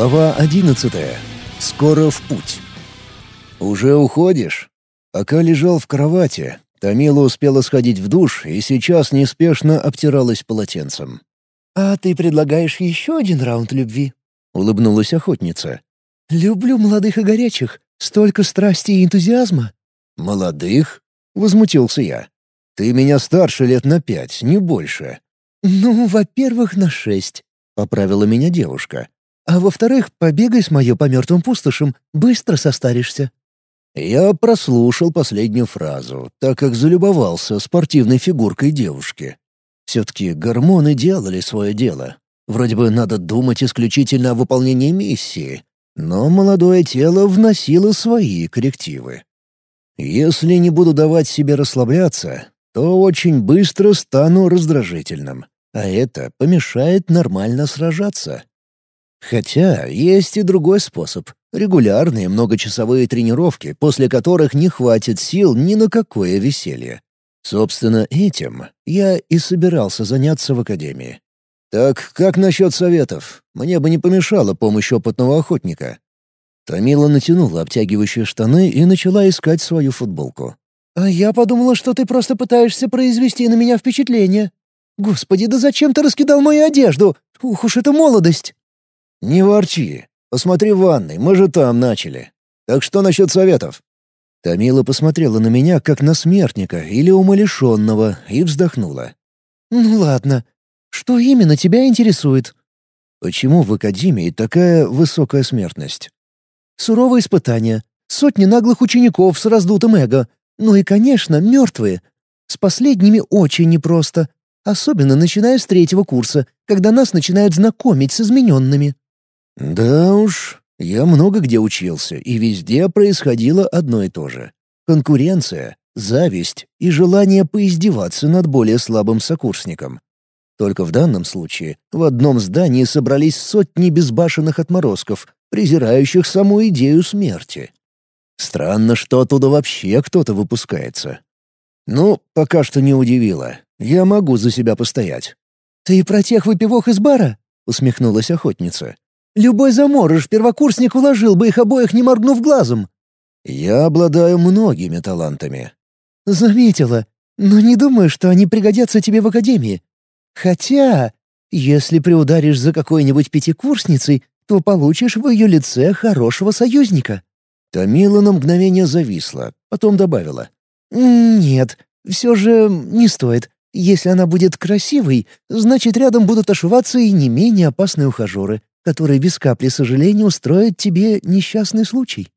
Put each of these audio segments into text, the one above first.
Глава одиннадцатая. Скоро в путь. «Уже уходишь?» Пока лежал в кровати, Тамила успела сходить в душ и сейчас неспешно обтиралась полотенцем. «А ты предлагаешь еще один раунд любви?» — улыбнулась охотница. «Люблю молодых и горячих. Столько страсти и энтузиазма». «Молодых?» — возмутился я. «Ты меня старше лет на пять, не больше». «Ну, во-первых, на шесть», — поправила меня девушка. А во-вторых, побегай с моё по мертвым пустошам, быстро состаришься». Я прослушал последнюю фразу, так как залюбовался спортивной фигуркой девушки. Все-таки гормоны делали свое дело. Вроде бы надо думать исключительно о выполнении миссии, но молодое тело вносило свои коррективы. Если не буду давать себе расслабляться, то очень быстро стану раздражительным, а это помешает нормально сражаться. Хотя есть и другой способ — регулярные многочасовые тренировки, после которых не хватит сил ни на какое веселье. Собственно, этим я и собирался заняться в академии. «Так как насчет советов? Мне бы не помешала помощь опытного охотника». Тамила натянула обтягивающие штаны и начала искать свою футболку. «А я подумала, что ты просто пытаешься произвести на меня впечатление. Господи, да зачем ты раскидал мою одежду? Ух уж эта молодость!» «Не ворчи. Посмотри в ванной, мы же там начали. Так что насчет советов?» Тамила посмотрела на меня, как на смертника или умалишенного, и вздохнула. «Ну ладно. Что именно тебя интересует?» «Почему в Академии такая высокая смертность?» «Суровые испытания, сотни наглых учеников с раздутым эго, ну и, конечно, мертвые. С последними очень непросто, особенно начиная с третьего курса, когда нас начинают знакомить с измененными». Да уж, я много где учился, и везде происходило одно и то же. Конкуренция, зависть и желание поиздеваться над более слабым сокурсником. Только в данном случае в одном здании собрались сотни безбашенных отморозков, презирающих саму идею смерти. Странно, что оттуда вообще кто-то выпускается. Ну, пока что не удивило. Я могу за себя постоять. «Ты про тех выпивок из бара?» — усмехнулась охотница. Любой заморыш первокурсник уложил бы их обоих, не моргнув глазом. Я обладаю многими талантами. Заметила, но не думаю, что они пригодятся тебе в академии. Хотя, если приударишь за какой-нибудь пятикурсницей, то получишь в ее лице хорошего союзника». Тамила на мгновение зависла, потом добавила. «Нет, все же не стоит. Если она будет красивой, значит, рядом будут ошиваться и не менее опасные ухажеры который без капли сожаления устроит тебе несчастный случай».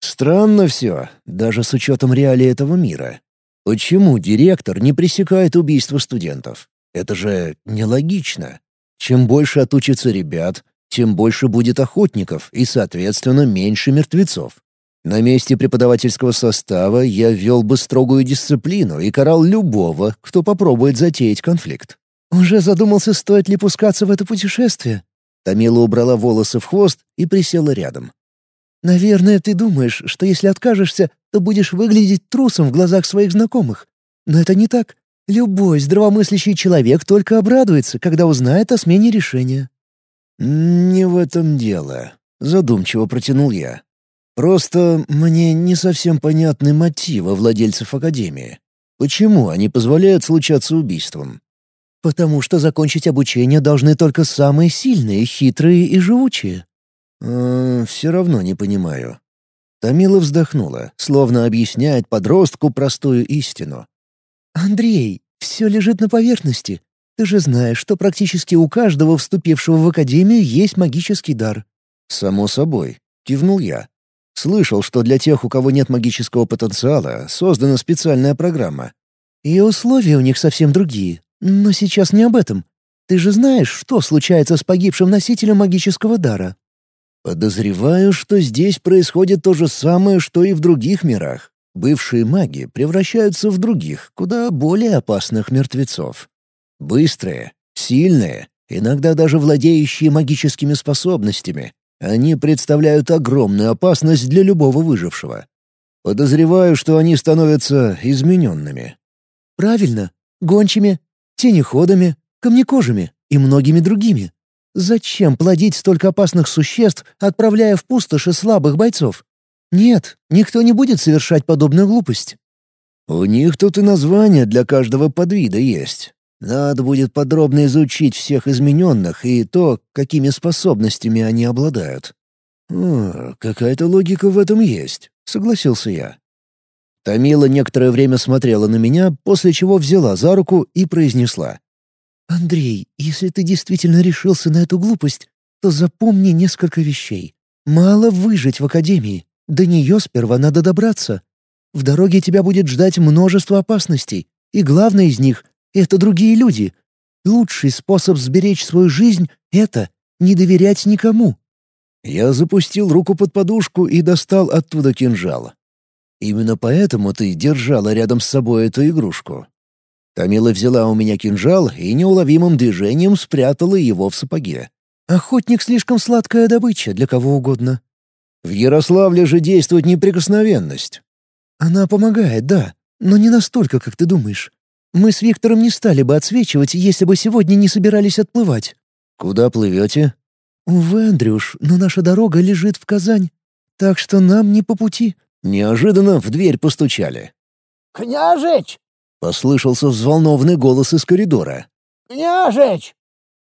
«Странно все, даже с учетом реалий этого мира. Почему директор не пресекает убийство студентов? Это же нелогично. Чем больше отучится ребят, тем больше будет охотников и, соответственно, меньше мертвецов. На месте преподавательского состава я ввел бы строгую дисциплину и карал любого, кто попробует затеять конфликт. «Уже задумался, стоит ли пускаться в это путешествие?» Тамила убрала волосы в хвост и присела рядом. «Наверное, ты думаешь, что если откажешься, то будешь выглядеть трусом в глазах своих знакомых. Но это не так. Любой здравомыслящий человек только обрадуется, когда узнает о смене решения». «Не в этом дело», — задумчиво протянул я. «Просто мне не совсем понятны мотивы владельцев Академии. Почему они позволяют случаться убийствам? Потому что закончить обучение должны только самые сильные, хитрые и живучие. «Э, «Все равно не понимаю». Тамила вздохнула, словно объясняет подростку простую истину. «Андрей, все лежит на поверхности. Ты же знаешь, что практически у каждого вступившего в академию есть магический дар». «Само собой», — кивнул я. «Слышал, что для тех, у кого нет магического потенциала, создана специальная программа». «И условия у них совсем другие. Но сейчас не об этом. Ты же знаешь, что случается с погибшим носителем магического дара?» «Подозреваю, что здесь происходит то же самое, что и в других мирах. Бывшие маги превращаются в других, куда более опасных мертвецов. Быстрые, сильные, иногда даже владеющие магическими способностями. Они представляют огромную опасность для любого выжившего. Подозреваю, что они становятся измененными». «Правильно. Гончими, тенеходами, камнекожими и многими другими. Зачем плодить столько опасных существ, отправляя в пустоши слабых бойцов? Нет, никто не будет совершать подобную глупость. У них тут и название для каждого подвида есть. Надо будет подробно изучить всех измененных и то, какими способностями они обладают. «О, какая-то логика в этом есть», — согласился я. Тамила некоторое время смотрела на меня, после чего взяла за руку и произнесла. «Андрей, если ты действительно решился на эту глупость, то запомни несколько вещей. Мало выжить в академии. До нее сперва надо добраться. В дороге тебя будет ждать множество опасностей, и главное из них — это другие люди. Лучший способ сберечь свою жизнь — это не доверять никому». Я запустил руку под подушку и достал оттуда кинжал. Именно поэтому ты держала рядом с собой эту игрушку. Тамила взяла у меня кинжал и неуловимым движением спрятала его в сапоге. «Охотник слишком сладкая добыча для кого угодно». «В Ярославле же действует неприкосновенность». «Она помогает, да, но не настолько, как ты думаешь. Мы с Виктором не стали бы отсвечивать, если бы сегодня не собирались отплывать». «Куда плывете?» «Увы, Андрюш, но наша дорога лежит в Казань, так что нам не по пути». Неожиданно в дверь постучали. «Княжич!» — послышался взволнованный голос из коридора. «Княжич!»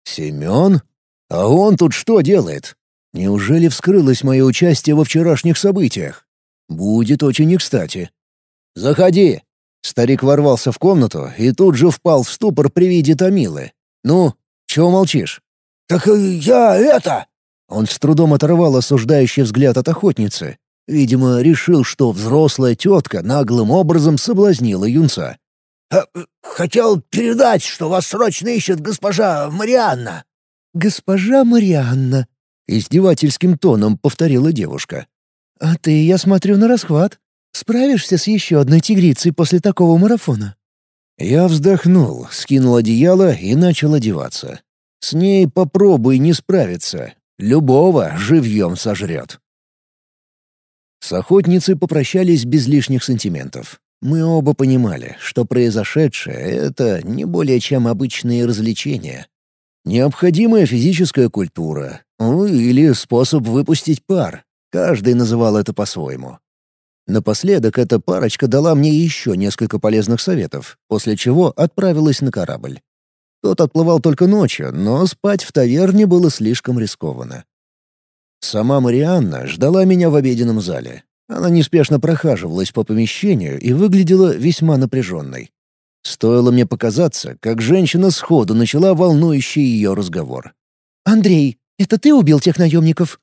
«Семен? А он тут что делает? Неужели вскрылось мое участие во вчерашних событиях? Будет очень не кстати». «Заходи!» Старик ворвался в комнату и тут же впал в ступор при виде Томилы. «Ну, чего молчишь?» «Так я это...» Он с трудом оторвал осуждающий взгляд от охотницы. Видимо, решил, что взрослая тетка наглым образом соблазнила юнца. «Э, «Хотел передать, что вас срочно ищет госпожа Марианна». «Госпожа Марианна», — издевательским тоном повторила девушка. «А ты, я смотрю, на расхват. Справишься с еще одной тигрицей после такого марафона?» Я вздохнул, скинул одеяло и начал одеваться. С ней попробуй не справиться. Любого живьем сожрет. С охотницей попрощались без лишних сантиментов. Мы оба понимали, что произошедшее — это не более чем обычные развлечения. Необходимая физическая культура, ну или способ выпустить пар. Каждый называл это по-своему. Напоследок эта парочка дала мне еще несколько полезных советов, после чего отправилась на корабль. Тот отплывал только ночью, но спать в таверне было слишком рискованно. Сама Марианна ждала меня в обеденном зале. Она неспешно прохаживалась по помещению и выглядела весьма напряженной. Стоило мне показаться, как женщина сходу начала волнующий ее разговор. «Андрей, это ты убил тех наемников?»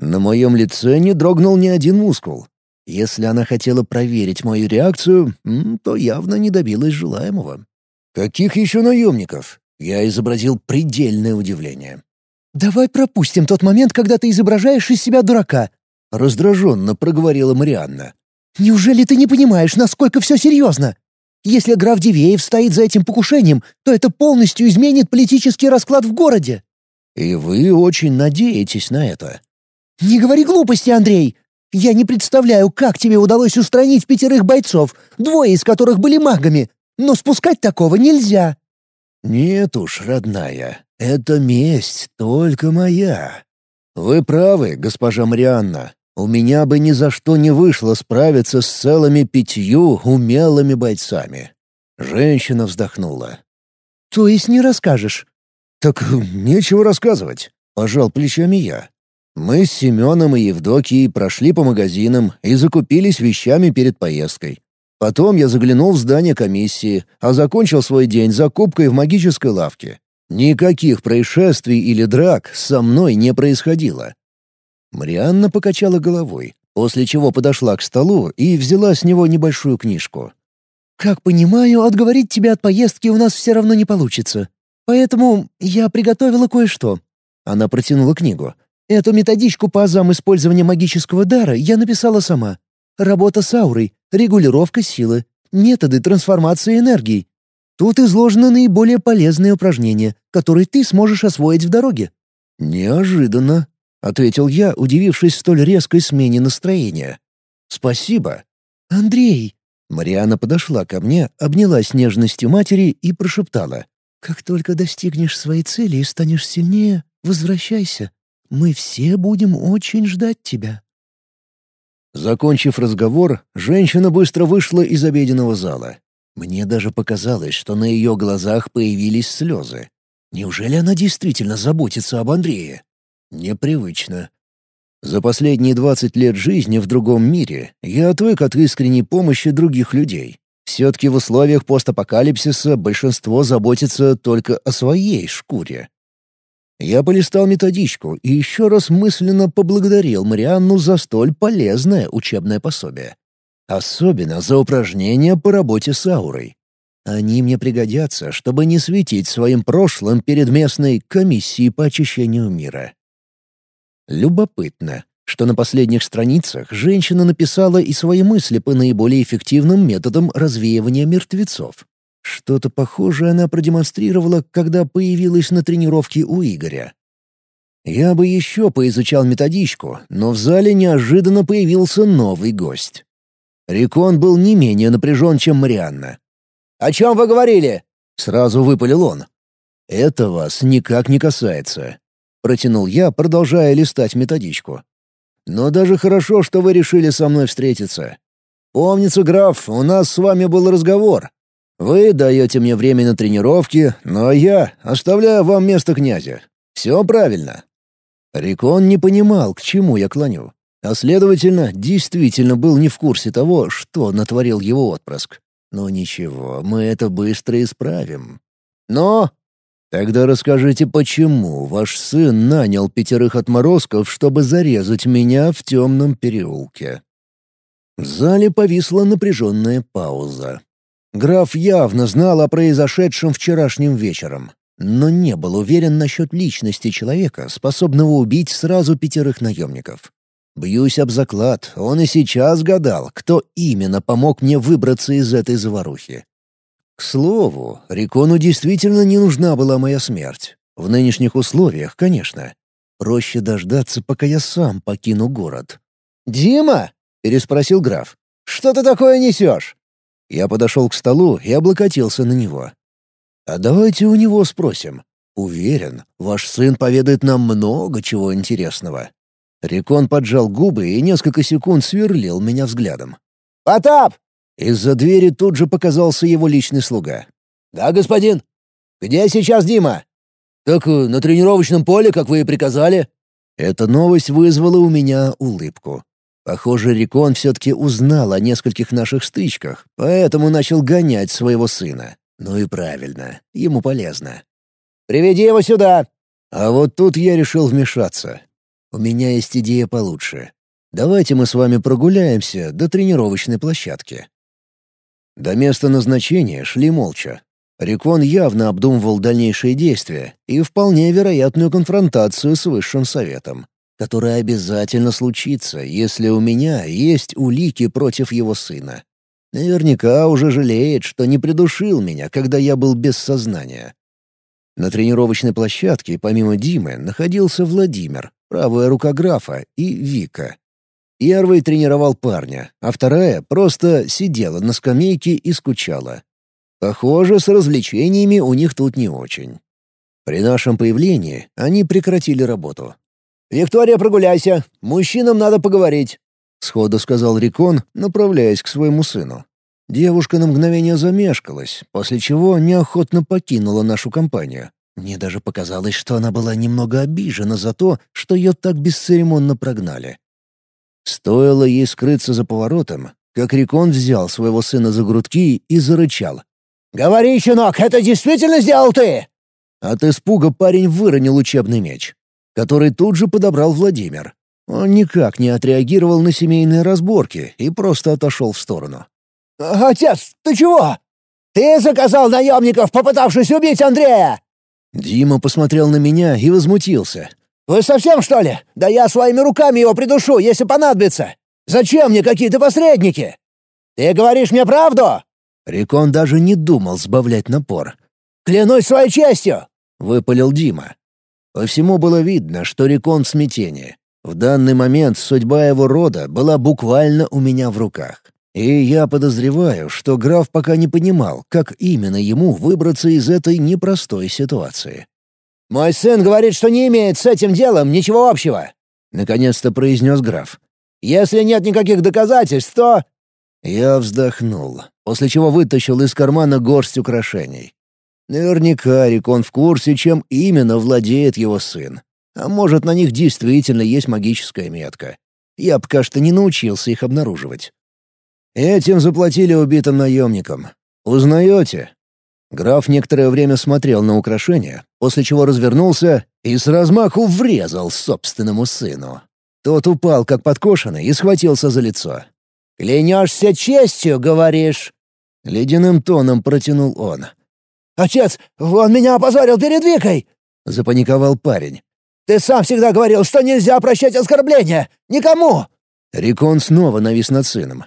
На моем лице не дрогнул ни один мускул. Если она хотела проверить мою реакцию, то явно не добилась желаемого. «Каких еще наемников?» Я изобразил предельное удивление. «Давай пропустим тот момент, когда ты изображаешь из себя дурака», — раздраженно проговорила Марианна. «Неужели ты не понимаешь, насколько все серьезно? Если граф Дивеев стоит за этим покушением, то это полностью изменит политический расклад в городе». «И вы очень надеетесь на это?» «Не говори глупости, Андрей! Я не представляю, как тебе удалось устранить пятерых бойцов, двое из которых были магами, но спускать такого нельзя». «Нет уж, родная, это месть только моя. Вы правы, госпожа Марианна. У меня бы ни за что не вышло справиться с целыми пятью умелыми бойцами». Женщина вздохнула. «То есть не расскажешь?» «Так нечего рассказывать», — пожал плечами я. Мы с Семеном и Евдокией прошли по магазинам и закупились вещами перед поездкой. Потом я заглянул в здание комиссии, а закончил свой день закупкой в магической лавке. Никаких происшествий или драк со мной не происходило. Марианна покачала головой, после чего подошла к столу и взяла с него небольшую книжку. «Как понимаю, отговорить тебя от поездки у нас все равно не получится. Поэтому я приготовила кое-что». Она протянула книгу. «Эту методичку по азам использования магического дара я написала сама. Работа с аурой, регулировка силы, методы трансформации энергии, Тут изложены наиболее полезные упражнения, которые ты сможешь освоить в дороге». «Неожиданно», — ответил я, удивившись столь резкой смене настроения. «Спасибо». «Андрей!» Мариана подошла ко мне, обняла с нежностью матери и прошептала. Как только достигнешь своей цели и станешь сильнее, возвращайся. Мы все будем очень ждать тебя». Закончив разговор, женщина быстро вышла из обеденного зала. Мне даже показалось, что на ее глазах появились слезы. Неужели она действительно заботится об Андрее? Непривычно. За последние 20 лет жизни в другом мире я отвык от искренней помощи других людей. Все-таки в условиях постапокалипсиса большинство заботится только о своей шкуре. Я полистал методичку и еще раз мысленно поблагодарил Марианну за столь полезное учебное пособие. Особенно за упражнения по работе с аурой. Они мне пригодятся, чтобы не светить своим прошлым перед местной комиссией по очищению мира. Любопытно, что на последних страницах женщина написала и свои мысли по наиболее эффективным методам развеивания мертвецов. Что-то похожее она продемонстрировала, когда появилась на тренировке у Игоря. Я бы еще поизучал методичку, но в зале неожиданно появился новый гость. Рикон был не менее напряжен, чем Марианна. «О чем вы говорили?» — сразу выпалил он. «Это вас никак не касается. Протянул я, продолжая листать методичку. «Но даже хорошо, что вы решили со мной встретиться. Помнится, граф, у нас с вами был разговор. Вы даете мне время на тренировки, но я оставляю вам место князя. Все правильно». Рикон не понимал, к чему я клоню, а, следовательно, действительно был не в курсе того, что натворил его отпрыск. Но ничего, мы это быстро исправим. «Но Тогда расскажите, почему ваш сын нанял пятерых отморозков, чтобы зарезать меня в темном переулке?» В зале повисла напряженная пауза. Граф явно знал о произошедшем вчерашним вечером, но не был уверен насчет личности человека, способного убить сразу пятерых наемников. Бьюсь об заклад, он и сейчас гадал, кто именно помог мне выбраться из этой заварухи. К слову, Рикону действительно не нужна была моя смерть. В нынешних условиях, конечно. Проще дождаться, пока я сам покину город. «Дима?» — переспросил граф. «Что ты такое несешь?» Я подошел к столу и облокотился на него. «А давайте у него спросим. Уверен, ваш сын поведает нам много чего интересного». Рикон поджал губы и несколько секунд сверлил меня взглядом. «Потап, из-за двери тут же показался его личный слуга. «Да, господин. Где сейчас Дима?» «Так э, на тренировочном поле, как вы и приказали». Эта новость вызвала у меня улыбку. Похоже, Рикон все-таки узнал о нескольких наших стычках, поэтому начал гонять своего сына. Ну и правильно, ему полезно. «Приведи его сюда!» А вот тут я решил вмешаться. У меня есть идея получше. Давайте мы с вами прогуляемся до тренировочной площадки. До места назначения шли молча. Рикон явно обдумывал дальнейшие действия и вполне вероятную конфронтацию с Высшим Советом, которая обязательно случится, если у меня есть улики против его сына. Наверняка уже жалеет, что не придушил меня, когда я был без сознания. На тренировочной площадке, помимо Димы, находился Владимир, правая рука графа, и Вика. Первый тренировал парня, а вторая просто сидела на скамейке и скучала. Похоже, с развлечениями у них тут не очень. При нашем появлении они прекратили работу. «Виктория, прогуляйся. Мужчинам надо поговорить», — сходу сказал Рикон, направляясь к своему сыну. Девушка на мгновение замешкалась, после чего неохотно покинула нашу компанию. Мне даже показалось, что она была немного обижена за то, что ее так бесцеремонно прогнали. Стоило ей скрыться за поворотом, как Рикон взял своего сына за грудки и зарычал. «Говори, щенок, это действительно сделал ты?» От испуга парень выронил учебный меч, который тут же подобрал Владимир. Он никак не отреагировал на семейные разборки и просто отошел в сторону. «Отец, ты чего? Ты заказал наемников, попытавшись убить Андрея!» Дима посмотрел на меня и возмутился. «Вы совсем, что ли? Да я своими руками его придушу, если понадобится! Зачем мне какие-то посредники? Ты говоришь мне правду?» Рикон даже не думал сбавлять напор. «Клянусь своей честью!» — выпалил Дима. По всему было видно, что Рикон в смятении. В данный момент судьба его рода была буквально у меня в руках. И я подозреваю, что граф пока не понимал, как именно ему выбраться из этой непростой ситуации. «Мой сын говорит, что не имеет с этим делом ничего общего», — наконец-то произнес граф. «Если нет никаких доказательств, то...» Я вздохнул, после чего вытащил из кармана горсть украшений. Наверняка Рикон в курсе, чем именно владеет его сын. А может, на них действительно есть магическая метка. Я пока что не научился их обнаруживать. Этим заплатили убитым наемникам. Узнаете? Граф некоторое время смотрел на украшения, после чего развернулся и с размаху врезал собственному сыну. Тот упал, как подкошенный, и схватился за лицо. «Клянешься честью, говоришь?» Ледяным тоном протянул он. «Отец, он меня опозорил перед Викой!» — запаниковал парень. «Ты сам всегда говорил, что нельзя прощать оскорбления! Никому!» Рикон снова навис над сыном.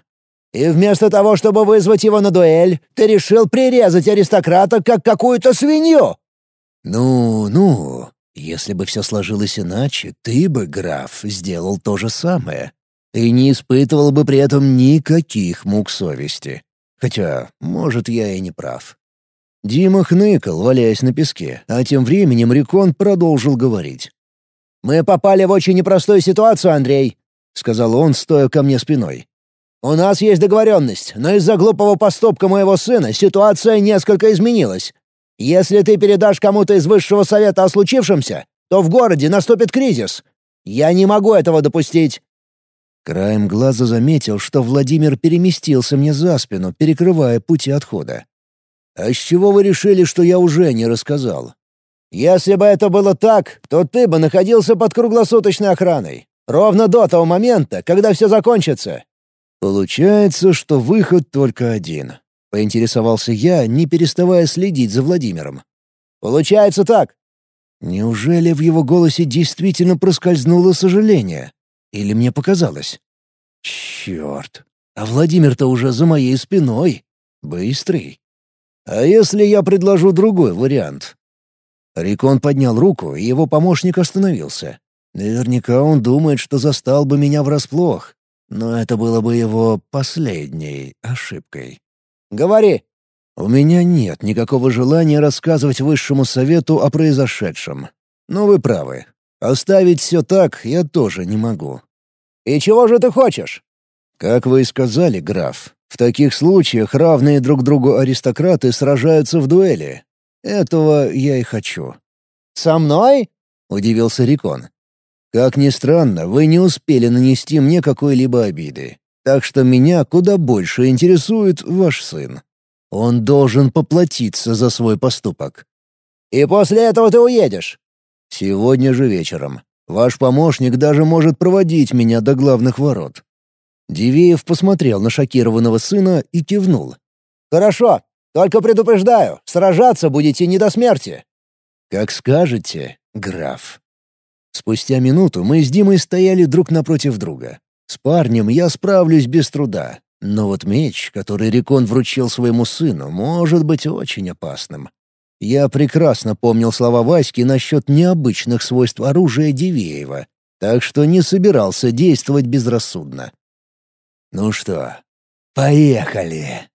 «И вместо того, чтобы вызвать его на дуэль, ты решил прирезать аристократа как какую-то свинью!» «Ну, ну, если бы все сложилось иначе, ты бы, граф, сделал то же самое. Ты не испытывал бы при этом никаких мук совести. Хотя, может, я и не прав. Дима хныкал, валяясь на песке, а тем временем Рикон продолжил говорить. «Мы попали в очень непростую ситуацию, Андрей», — сказал он, стоя ко мне спиной. «У нас есть договоренность, но из-за глупого поступка моего сына ситуация несколько изменилась. Если ты передашь кому-то из высшего совета о случившемся, то в городе наступит кризис. Я не могу этого допустить. Краем глаза заметил, что Владимир переместился мне за спину, перекрывая пути отхода. «А с чего вы решили, что я уже не рассказал?» «Если бы это было так, то ты бы находился под круглосуточной охраной. Ровно до того момента, когда все закончится». «Получается, что выход только один», — поинтересовался я, не переставая следить за Владимиром. «Получается так». Неужели в его голосе действительно проскользнуло сожаление? Или мне показалось? Черт, а Владимир-то уже за моей спиной. Быстрый. А если я предложу другой вариант? Рикон поднял руку, и его помощник остановился. Наверняка он думает, что застал бы меня врасплох. Но это было бы его последней ошибкой. «Говори!» «У меня нет никакого желания рассказывать высшему совету о произошедшем. Но вы правы. Оставить все так я тоже не могу. «И чего же ты хочешь?» «Как вы и сказали, граф, в таких случаях равные друг другу аристократы сражаются в дуэли. Этого я и хочу». «Со мной?» — удивился Рикон. «Как ни странно, вы не успели нанести мне какой-либо обиды. Так что меня куда больше интересует ваш сын. Он должен поплатиться за свой поступок». «И после этого ты уедешь?» Сегодня же вечером. Ваш помощник даже может проводить меня до главных ворот». Дивеев посмотрел на шокированного сына и кивнул. «Хорошо, только предупреждаю, сражаться будете не до смерти». «Как скажете, граф». Спустя минуту мы с Димой стояли друг напротив друга. С парнем я справлюсь без труда, но вот меч, который Рекон вручил своему сыну, может быть очень опасным. Я прекрасно помнил слова Васьки насчет необычных свойств оружия Дивеева, так что не собирался действовать безрассудно. «Ну что, поехали!»